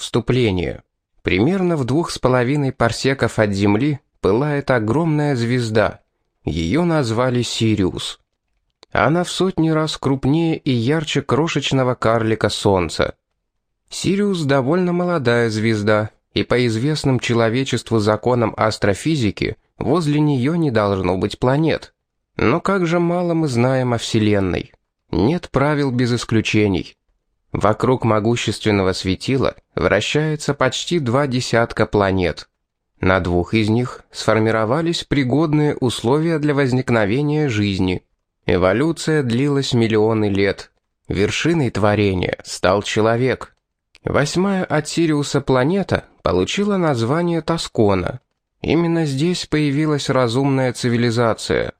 Вступление. Примерно в двух с половиной парсеков от Земли пылает огромная звезда. Ее назвали Сириус. Она в сотни раз крупнее и ярче крошечного карлика Солнца. Сириус довольно молодая звезда, и по известным человечеству законам астрофизики возле нее не должно быть планет. Но как же мало мы знаем о Вселенной. Нет правил без исключений. Вокруг могущественного светила вращается почти два десятка планет. На двух из них сформировались пригодные условия для возникновения жизни. Эволюция длилась миллионы лет. Вершиной творения стал человек. Восьмая от Сириуса планета получила название Тоскона. Именно здесь появилась разумная цивилизация.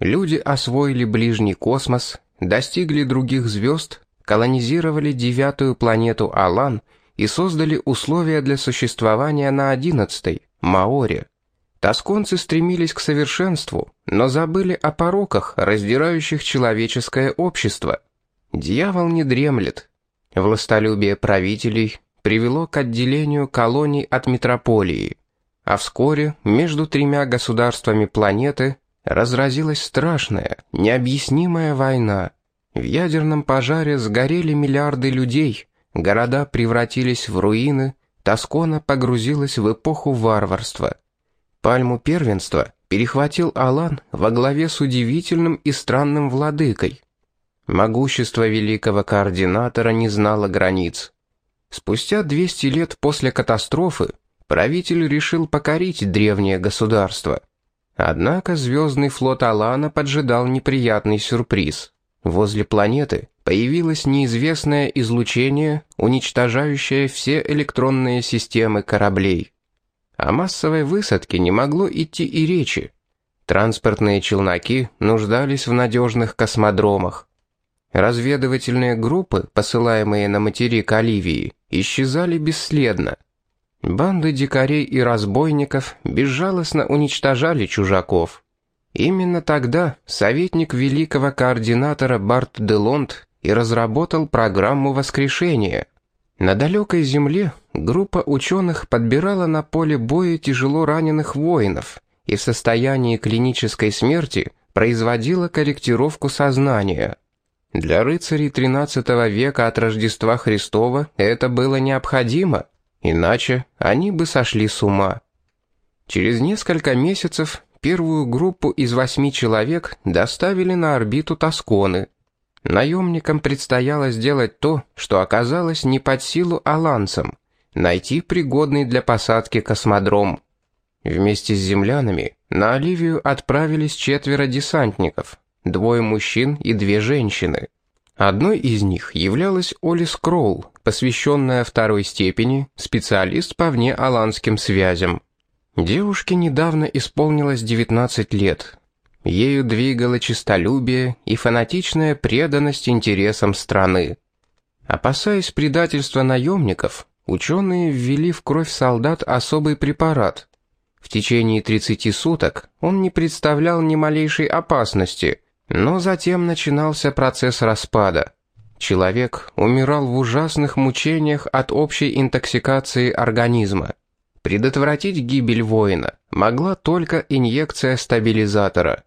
Люди освоили ближний космос, достигли других звезд колонизировали девятую планету Алан и создали условия для существования на одиннадцатой, Маоре. Тосконцы стремились к совершенству, но забыли о пороках, раздирающих человеческое общество. Дьявол не дремлет. Властолюбие правителей привело к отделению колоний от метрополии, а вскоре между тремя государствами планеты разразилась страшная, необъяснимая война – в ядерном пожаре сгорели миллиарды людей, города превратились в руины, Тоскона погрузилась в эпоху варварства. Пальму первенства перехватил Алан во главе с удивительным и странным владыкой. Могущество великого координатора не знало границ. Спустя 200 лет после катастрофы правитель решил покорить древнее государство. Однако звездный флот Алана поджидал неприятный сюрприз. Возле планеты появилось неизвестное излучение, уничтожающее все электронные системы кораблей. О массовой высадке не могло идти и речи. Транспортные челноки нуждались в надежных космодромах. Разведывательные группы, посылаемые на материк Оливии, исчезали бесследно. Банды дикарей и разбойников безжалостно уничтожали чужаков. Именно тогда советник великого координатора Барт Делонт и разработал программу воскрешения. На далекой земле группа ученых подбирала на поле боя тяжело раненых воинов и в состоянии клинической смерти производила корректировку сознания. Для рыцарей XIII века от Рождества Христова это было необходимо, иначе они бы сошли с ума. Через несколько месяцев первую группу из восьми человек доставили на орбиту Тосконы. Наемникам предстояло сделать то, что оказалось не под силу аланцам — найти пригодный для посадки космодром. Вместе с землянами на Оливию отправились четверо десантников, двое мужчин и две женщины. Одной из них являлась Олис Кроул, посвященная второй степени, специалист по внеаланским связям. Девушке недавно исполнилось 19 лет. Ею двигало честолюбие и фанатичная преданность интересам страны. Опасаясь предательства наемников, ученые ввели в кровь солдат особый препарат. В течение 30 суток он не представлял ни малейшей опасности, но затем начинался процесс распада. Человек умирал в ужасных мучениях от общей интоксикации организма. Предотвратить гибель воина могла только инъекция стабилизатора.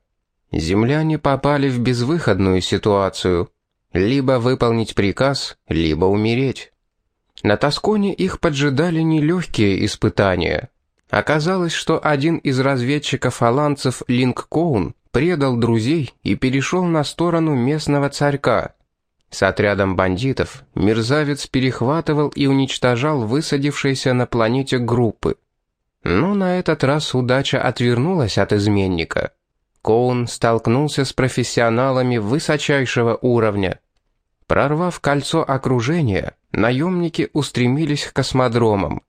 Земляне попали в безвыходную ситуацию. Либо выполнить приказ, либо умереть. На Тосконе их поджидали нелегкие испытания. Оказалось, что один из разведчиков аланцев Линк Коун предал друзей и перешел на сторону местного царька. С отрядом бандитов мерзавец перехватывал и уничтожал высадившиеся на планете группы. Но на этот раз удача отвернулась от изменника. Коун столкнулся с профессионалами высочайшего уровня. Прорвав кольцо окружения, наемники устремились к космодромам.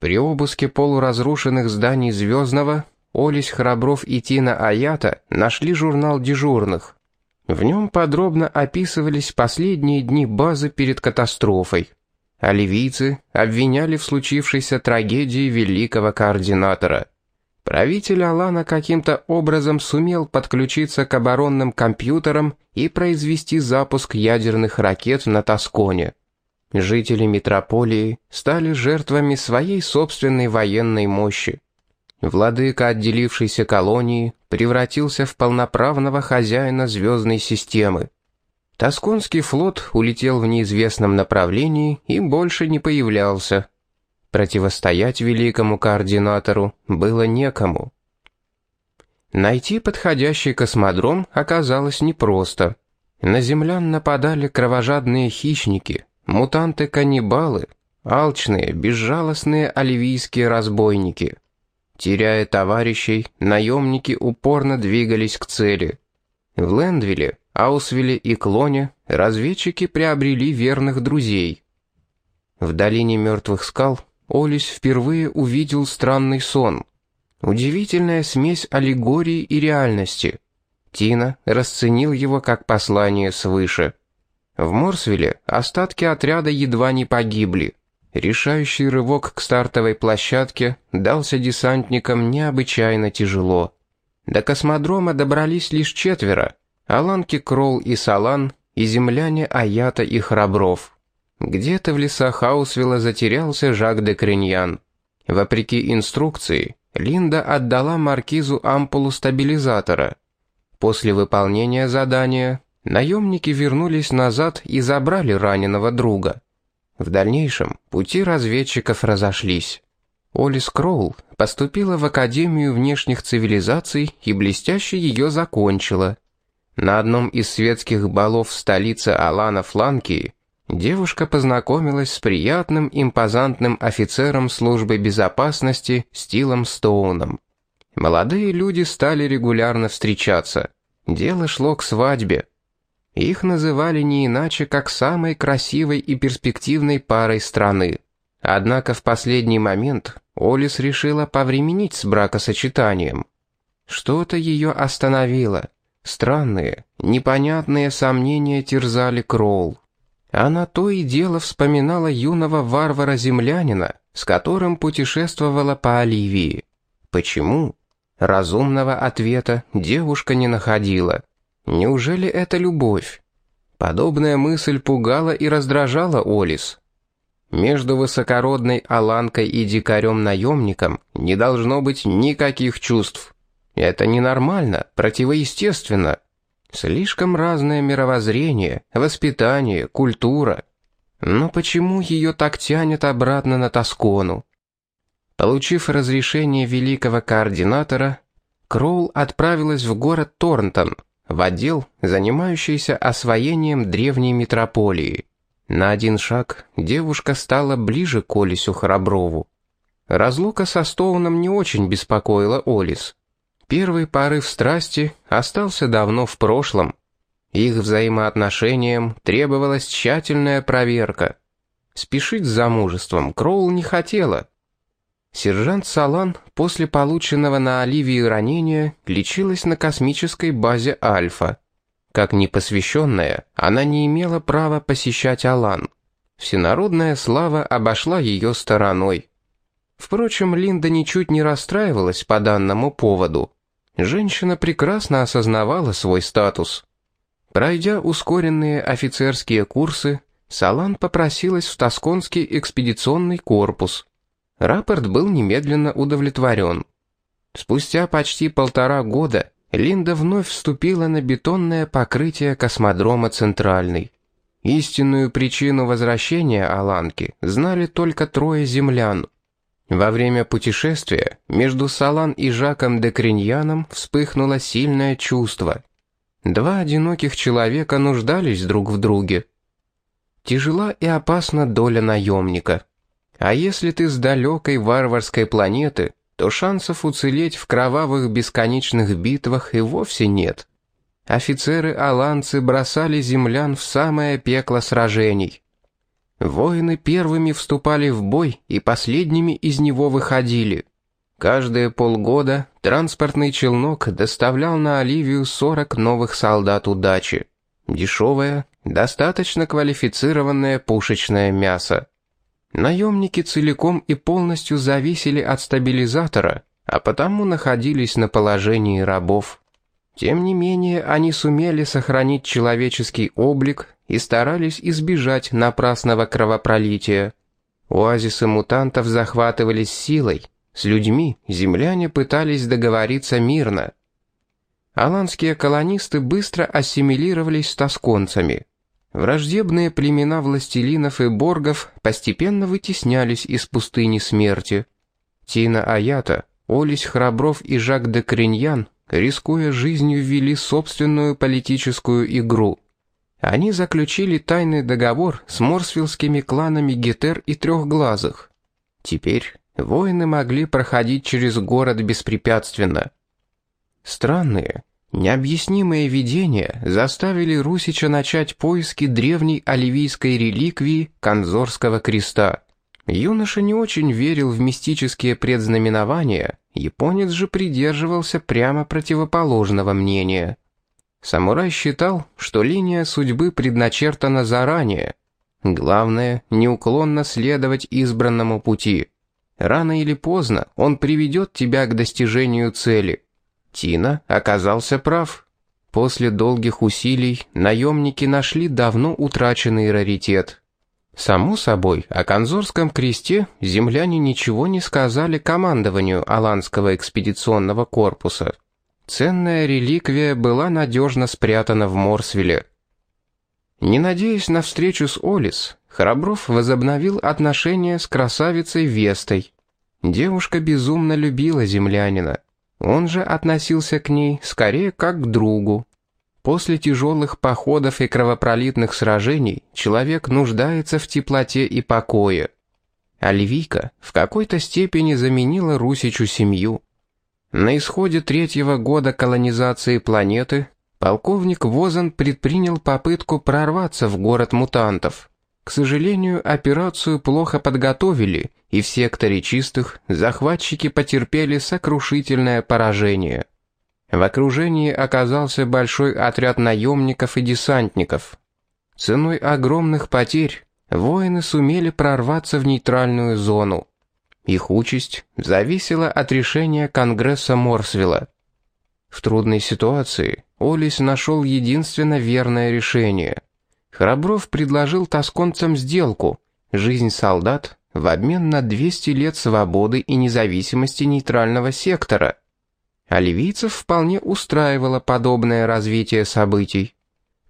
При обыске полуразрушенных зданий Звездного Олесь Храбров и Тина Аята нашли журнал дежурных. В нем подробно описывались последние дни базы перед катастрофой. Оливийцы обвиняли в случившейся трагедии великого координатора. Правитель Алана каким-то образом сумел подключиться к оборонным компьютерам и произвести запуск ядерных ракет на Тосконе. Жители метрополии стали жертвами своей собственной военной мощи. Владыка отделившейся колонии превратился в полноправного хозяина звездной системы. Тосконский флот улетел в неизвестном направлении и больше не появлялся. Противостоять великому координатору было некому. Найти подходящий космодром оказалось непросто. На землян нападали кровожадные хищники, мутанты-каннибалы, алчные, безжалостные оливийские разбойники. Теряя товарищей, наемники упорно двигались к цели. В Лендвилле, Аусвилле и Клоне разведчики приобрели верных друзей. В долине мертвых скал Олис впервые увидел странный сон. Удивительная смесь аллегории и реальности. Тина расценил его как послание свыше. В Морсвилле остатки отряда едва не погибли. Решающий рывок к стартовой площадке дался десантникам необычайно тяжело. До космодрома добрались лишь четверо. Аланки Кролл и Салан, и земляне Аята и Храбров. Где-то в лесах Хаусвилла затерялся Жак де Криньян. Вопреки инструкции, Линда отдала маркизу ампулу стабилизатора. После выполнения задания наемники вернулись назад и забрали раненого друга. В дальнейшем пути разведчиков разошлись. Олис Кроул поступила в Академию внешних цивилизаций и блестяще ее закончила. На одном из светских балов в столице Алана Фланкии девушка познакомилась с приятным импозантным офицером службы безопасности Стилом Стоуном. Молодые люди стали регулярно встречаться. Дело шло к свадьбе. Их называли не иначе, как самой красивой и перспективной парой страны. Однако в последний момент Олис решила повременить с бракосочетанием. Что-то ее остановило. Странные, непонятные сомнения терзали Кроул. Она то и дело вспоминала юного варвара-землянина, с которым путешествовала по Оливии. Почему? Разумного ответа девушка не находила. Неужели это любовь? Подобная мысль пугала и раздражала Олис. Между высокородной Аланкой и дикарем-наемником не должно быть никаких чувств. Это ненормально, противоестественно. Слишком разное мировоззрение, воспитание, культура. Но почему ее так тянет обратно на Тоскону? Получив разрешение великого координатора, Кроул отправилась в город Торнтон, в отдел, занимающийся освоением древней метрополии. На один шаг девушка стала ближе к Олису Храброву. Разлука со Стоуном не очень беспокоила Олис. Первый порыв страсти остался давно в прошлом. Их взаимоотношениям требовалась тщательная проверка. Спешить с замужеством Кроул не хотела. Сержант Салан после полученного на Оливии ранения лечилась на космической базе Альфа. Как непосвященная, она не имела права посещать Алан. Всенародная слава обошла ее стороной. Впрочем, Линда ничуть не расстраивалась по данному поводу. Женщина прекрасно осознавала свой статус. Пройдя ускоренные офицерские курсы, Салан попросилась в Тосконский экспедиционный корпус. Рапорт был немедленно удовлетворен. Спустя почти полтора года Линда вновь вступила на бетонное покрытие космодрома «Центральный». Истинную причину возвращения Аланки знали только трое землян. Во время путешествия между Салан и Жаком де Криньяном вспыхнуло сильное чувство. Два одиноких человека нуждались друг в друге. Тяжела и опасна доля наемника. А если ты с далекой варварской планеты, то шансов уцелеть в кровавых бесконечных битвах и вовсе нет. Офицеры-аланцы бросали землян в самое пекло сражений. Воины первыми вступали в бой и последними из него выходили. Каждые полгода транспортный челнок доставлял на Оливию 40 новых солдат удачи. Дешевое, достаточно квалифицированное пушечное мясо. Наемники целиком и полностью зависели от стабилизатора, а потому находились на положении рабов. Тем не менее, они сумели сохранить человеческий облик и старались избежать напрасного кровопролития. Оазисы мутантов захватывались силой, с людьми земляне пытались договориться мирно. Аланские колонисты быстро ассимилировались с тосконцами. Враждебные племена властелинов и боргов постепенно вытеснялись из пустыни смерти. Тина Аята, Олесь Храбров и Жак де Криньян, рискуя жизнью, ввели собственную политическую игру. Они заключили тайный договор с морсвиллскими кланами Гетер и Трехглазых. Теперь воины могли проходить через город беспрепятственно. Странные, необъяснимые видения заставили Русича начать поиски древней оливийской реликвии Конзорского креста. Юноша не очень верил в мистические предзнаменования, японец же придерживался прямо противоположного мнения. Самурай считал, что линия судьбы предначертана заранее. Главное, неуклонно следовать избранному пути. Рано или поздно он приведет тебя к достижению цели. Тина оказался прав. После долгих усилий наемники нашли давно утраченный раритет. Само собой, о Конзорском кресте земляне ничего не сказали командованию Аланского экспедиционного корпуса. Ценная реликвия была надежно спрятана в Морсвилле. Не надеясь на встречу с Олис, Храбров возобновил отношения с красавицей Вестой. Девушка безумно любила землянина. Он же относился к ней скорее как к другу. После тяжелых походов и кровопролитных сражений человек нуждается в теплоте и покое. Альвика в какой-то степени заменила Русичу семью. На исходе третьего года колонизации планеты полковник Возан предпринял попытку прорваться в город мутантов. К сожалению, операцию плохо подготовили, и в секторе чистых захватчики потерпели сокрушительное поражение. В окружении оказался большой отряд наемников и десантников. Ценой огромных потерь воины сумели прорваться в нейтральную зону. Их участь зависела от решения Конгресса Морсвилла. В трудной ситуации Олис нашел единственно верное решение. Храбров предложил тосконцам сделку «Жизнь солдат» в обмен на 200 лет свободы и независимости нейтрального сектора. А ливийцев вполне устраивало подобное развитие событий.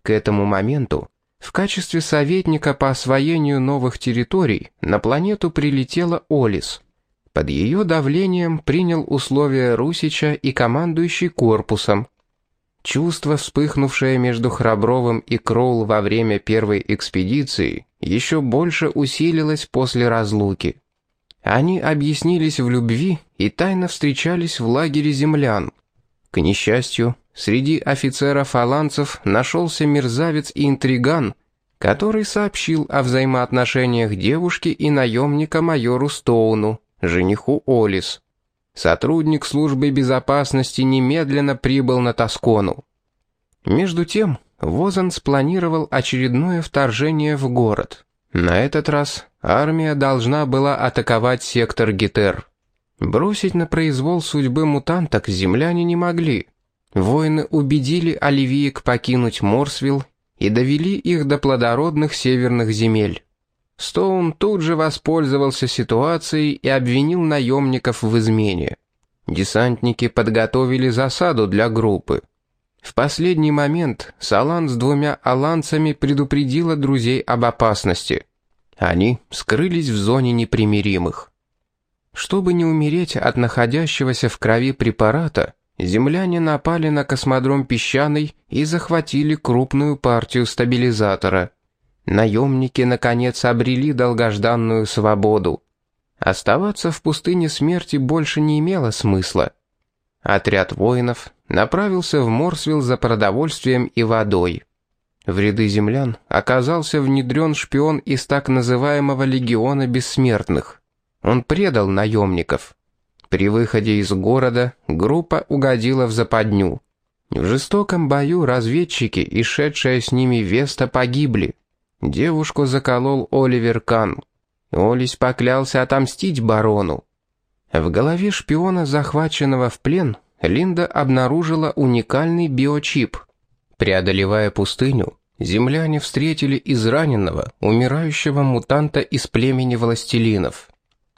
К этому моменту в качестве советника по освоению новых территорий на планету прилетела Олис. Под ее давлением принял условия Русича и командующий корпусом. Чувство, вспыхнувшее между Храбровым и Кроул во время первой экспедиции, еще больше усилилось после разлуки. Они объяснились в любви и тайно встречались в лагере землян. К несчастью, Среди офицеров-аланцев нашелся мерзавец и интриган, который сообщил о взаимоотношениях девушки и наемника майору Стоуну, жениху Олис. Сотрудник службы безопасности немедленно прибыл на Тоскону. Между тем, Возан спланировал очередное вторжение в город. На этот раз армия должна была атаковать сектор Гетер. Бросить на произвол судьбы мутанток земляне не могли. Воины убедили оливиек покинуть Морсвилл и довели их до плодородных северных земель. Стоун тут же воспользовался ситуацией и обвинил наемников в измене. Десантники подготовили засаду для группы. В последний момент Салан с двумя аланцами предупредила друзей об опасности. Они скрылись в зоне непримиримых. Чтобы не умереть от находящегося в крови препарата, земляне напали на космодром Песчаный и захватили крупную партию стабилизатора. Наемники, наконец, обрели долгожданную свободу. Оставаться в пустыне смерти больше не имело смысла. Отряд воинов направился в Морсвилл за продовольствием и водой. В ряды землян оказался внедрен шпион из так называемого «Легиона Бессмертных». Он предал наемников. При выходе из города группа угодила в западню. В жестоком бою разведчики и шедшая с ними Веста погибли. Девушку заколол Оливер Кан. Олис поклялся отомстить барону. В голове шпиона, захваченного в плен, Линда обнаружила уникальный биочип. Преодолевая пустыню, земляне встретили израненного, умирающего мутанта из племени властелинов.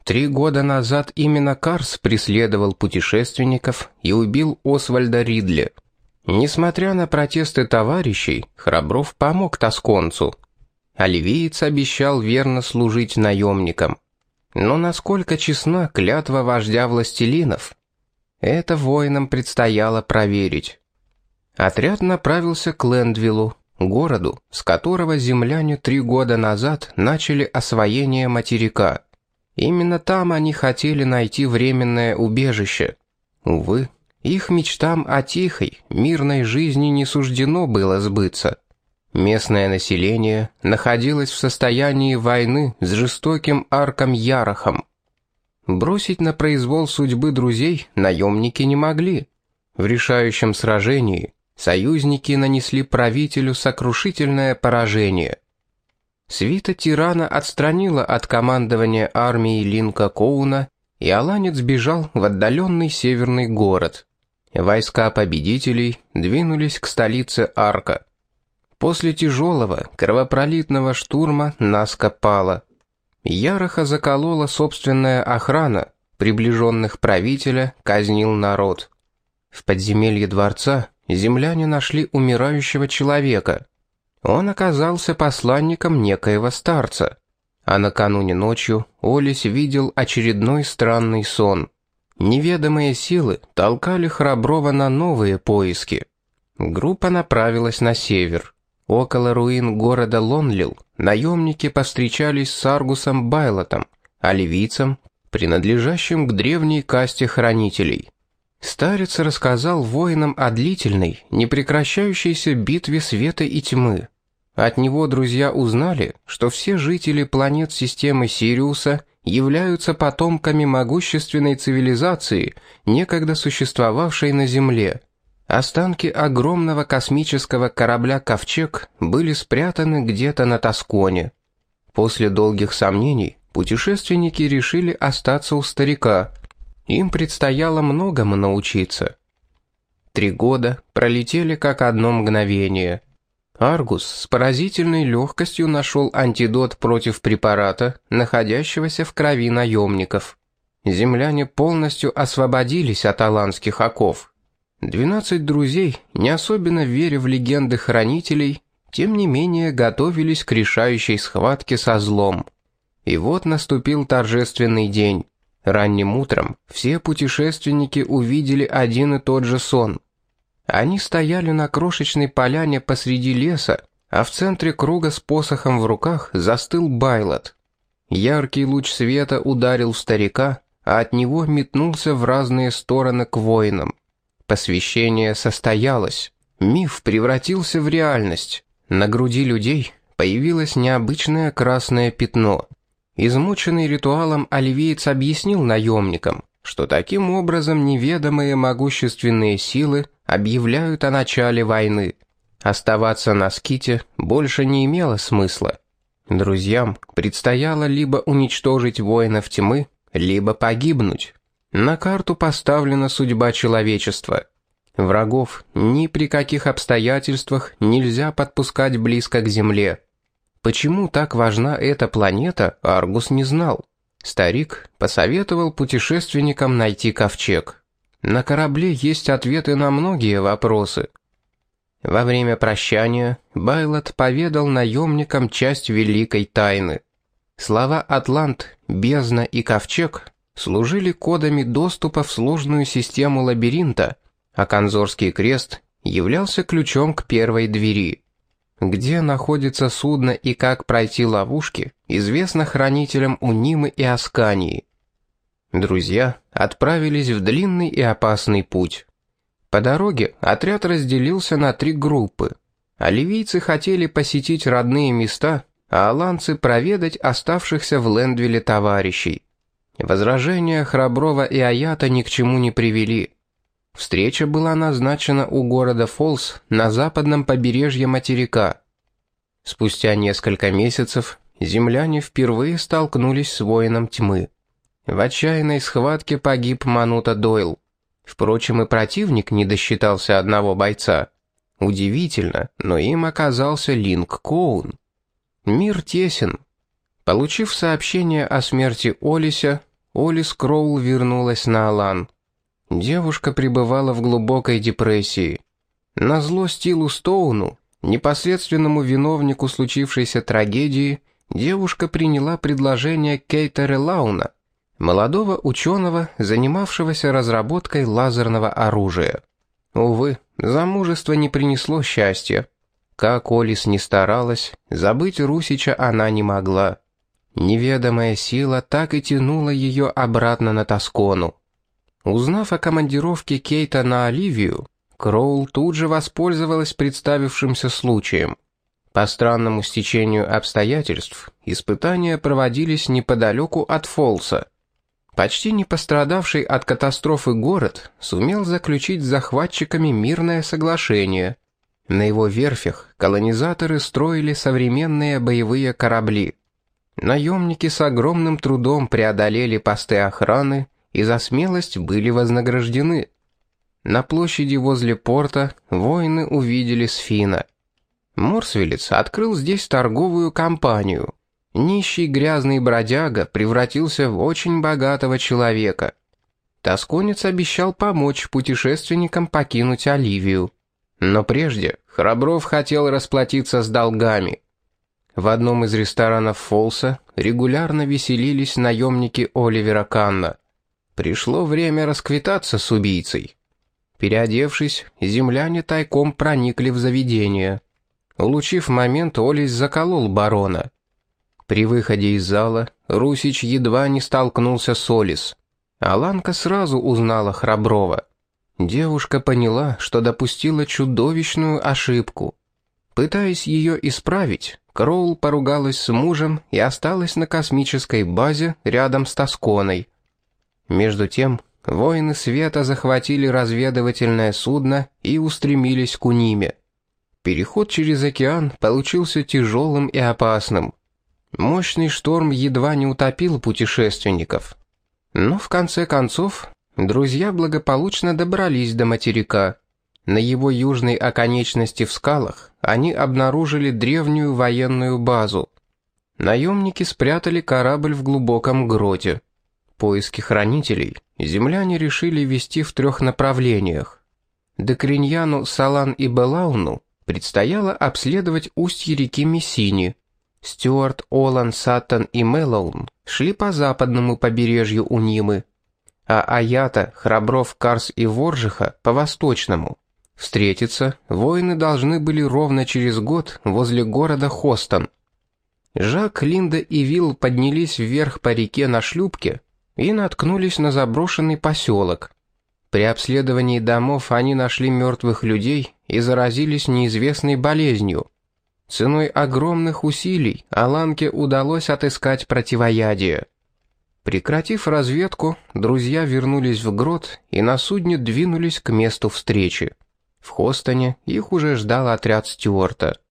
Три года назад именно Карс преследовал путешественников и убил Освальда Ридли. Несмотря на протесты товарищей, Храбров помог тосконцу. Оливиец обещал верно служить наемникам. Но насколько честна клятва вождя властелинов? Это воинам предстояло проверить. Отряд направился к Лендвиллу, городу, с которого земляне три года назад начали освоение материка. Именно там они хотели найти временное убежище. Увы, их мечтам о тихой, мирной жизни не суждено было сбыться. Местное население находилось в состоянии войны с жестоким арком Ярохом. Бросить на произвол судьбы друзей наемники не могли. В решающем сражении союзники нанесли правителю сокрушительное поражение. Свита тирана отстранила от командования армии Линка Коуна, и Аланец бежал в отдаленный северный город. Войска победителей двинулись к столице Арка. После тяжелого, кровопролитного штурма Наска пала. Яроха заколола собственная охрана, приближенных правителя казнил народ. В подземелье дворца земляне нашли умирающего человека. Он оказался посланником некоего старца. А накануне ночью Олесь видел очередной странный сон. Неведомые силы толкали Храброва на новые поиски. Группа направилась на север. Около руин города Лонлил наемники повстречались с Аргусом Байлотом, а ливийцем, принадлежащим к древней касте хранителей. Старец рассказал воинам о длительной, непрекращающейся битве света и тьмы. От него друзья узнали, что все жители планет системы Сириуса являются потомками могущественной цивилизации, некогда существовавшей на Земле. Останки огромного космического корабля «Ковчег» были спрятаны где-то на Тосконе. После долгих сомнений путешественники решили остаться у старика. Им предстояло многому научиться. Три года пролетели как одно мгновение – Аргус с поразительной легкостью нашел антидот против препарата, находящегося в крови наемников. Земляне полностью освободились от аланских оков. Двенадцать друзей, не особенно веря в легенды хранителей, тем не менее готовились к решающей схватке со злом. И вот наступил торжественный день. Ранним утром все путешественники увидели один и тот же сон. Они стояли на крошечной поляне посреди леса, а в центре круга с посохом в руках застыл Байлот. Яркий луч света ударил в старика, а от него метнулся в разные стороны к воинам. Посвящение состоялось. Миф превратился в реальность. На груди людей появилось необычное красное пятно. Измученный ритуалом оливиец объяснил наемникам, что таким образом неведомые могущественные силы объявляют о начале войны. Оставаться на ските больше не имело смысла. Друзьям предстояло либо уничтожить воинов тьмы, либо погибнуть. На карту поставлена судьба человечества. Врагов ни при каких обстоятельствах нельзя подпускать близко к Земле. Почему так важна эта планета, Аргус не знал. Старик посоветовал путешественникам найти ковчег. На корабле есть ответы на многие вопросы. Во время прощания Байлот поведал наемникам часть великой тайны. Слова «Атлант», «Бездна» и «Ковчег» служили кодами доступа в сложную систему лабиринта, а Конзорский крест являлся ключом к первой двери. Где находится судно и как пройти ловушки, известно хранителям Унимы и Аскании. Друзья отправились в длинный и опасный путь. По дороге отряд разделился на три группы. Оливийцы хотели посетить родные места, а аланцы проведать оставшихся в Лендвилле товарищей. Возражения Храброва и Аята ни к чему не привели. Встреча была назначена у города Фолс на западном побережье материка. Спустя несколько месяцев земляне впервые столкнулись с воином тьмы. В отчаянной схватке погиб Манута Дойл. Впрочем, и противник не досчитался одного бойца. Удивительно, но им оказался Линк Коун. Мир тесен. Получив сообщение о смерти Олися, Олис Кроул вернулась на Алан. Девушка пребывала в глубокой депрессии. Назло Стилу Стоуну, непосредственному виновнику случившейся трагедии, девушка приняла предложение Кейта Релауна, молодого ученого, занимавшегося разработкой лазерного оружия. Увы, замужество не принесло счастья. Как Олис не старалась, забыть Русича она не могла. Неведомая сила так и тянула ее обратно на Тоскону. Узнав о командировке Кейта на Оливию, Кроул тут же воспользовалась представившимся случаем. По странному стечению обстоятельств, испытания проводились неподалеку от Фолса. Почти не пострадавший от катастрофы город сумел заключить с захватчиками мирное соглашение. На его верфях колонизаторы строили современные боевые корабли. Наемники с огромным трудом преодолели посты охраны и за смелость были вознаграждены. На площади возле порта воины увидели Сфина. Морсвелец открыл здесь торговую компанию. Нищий грязный бродяга превратился в очень богатого человека. Тосконец обещал помочь путешественникам покинуть Оливию. Но прежде Храбров хотел расплатиться с долгами. В одном из ресторанов Фолса регулярно веселились наемники Оливера Канна. Пришло время расквитаться с убийцей. Переодевшись, земляне тайком проникли в заведение. Улучив момент, Олесь заколол барона. При выходе из зала Русич едва не столкнулся с Олис. Аланка сразу узнала Храброва. Девушка поняла, что допустила чудовищную ошибку. Пытаясь ее исправить, Кроул поругалась с мужем и осталась на космической базе рядом с Тосконой. Между тем, воины света захватили разведывательное судно и устремились к Униме. Переход через океан получился тяжелым и опасным. Мощный шторм едва не утопил путешественников. Но в конце концов, друзья благополучно добрались до материка. На его южной оконечности в скалах они обнаружили древнюю военную базу. Наемники спрятали корабль в глубоком гроте. Поиски хранителей земляне решили вести в трех направлениях. Декриньяну, Салан и Белауну предстояло обследовать устье реки Мессини. Стюарт, Олан, Саттон и Мэллоун шли по западному побережью Унимы, а Аята, Храбров, Карс и Воржиха по восточному. Встретиться воины должны были ровно через год возле города Хостон. Жак, Линда и Вилл поднялись вверх по реке на шлюпке, и наткнулись на заброшенный поселок. При обследовании домов они нашли мертвых людей и заразились неизвестной болезнью. Ценой огромных усилий Аланке удалось отыскать противоядие. Прекратив разведку, друзья вернулись в грот и на судне двинулись к месту встречи. В Хостоне их уже ждал отряд Стюарта.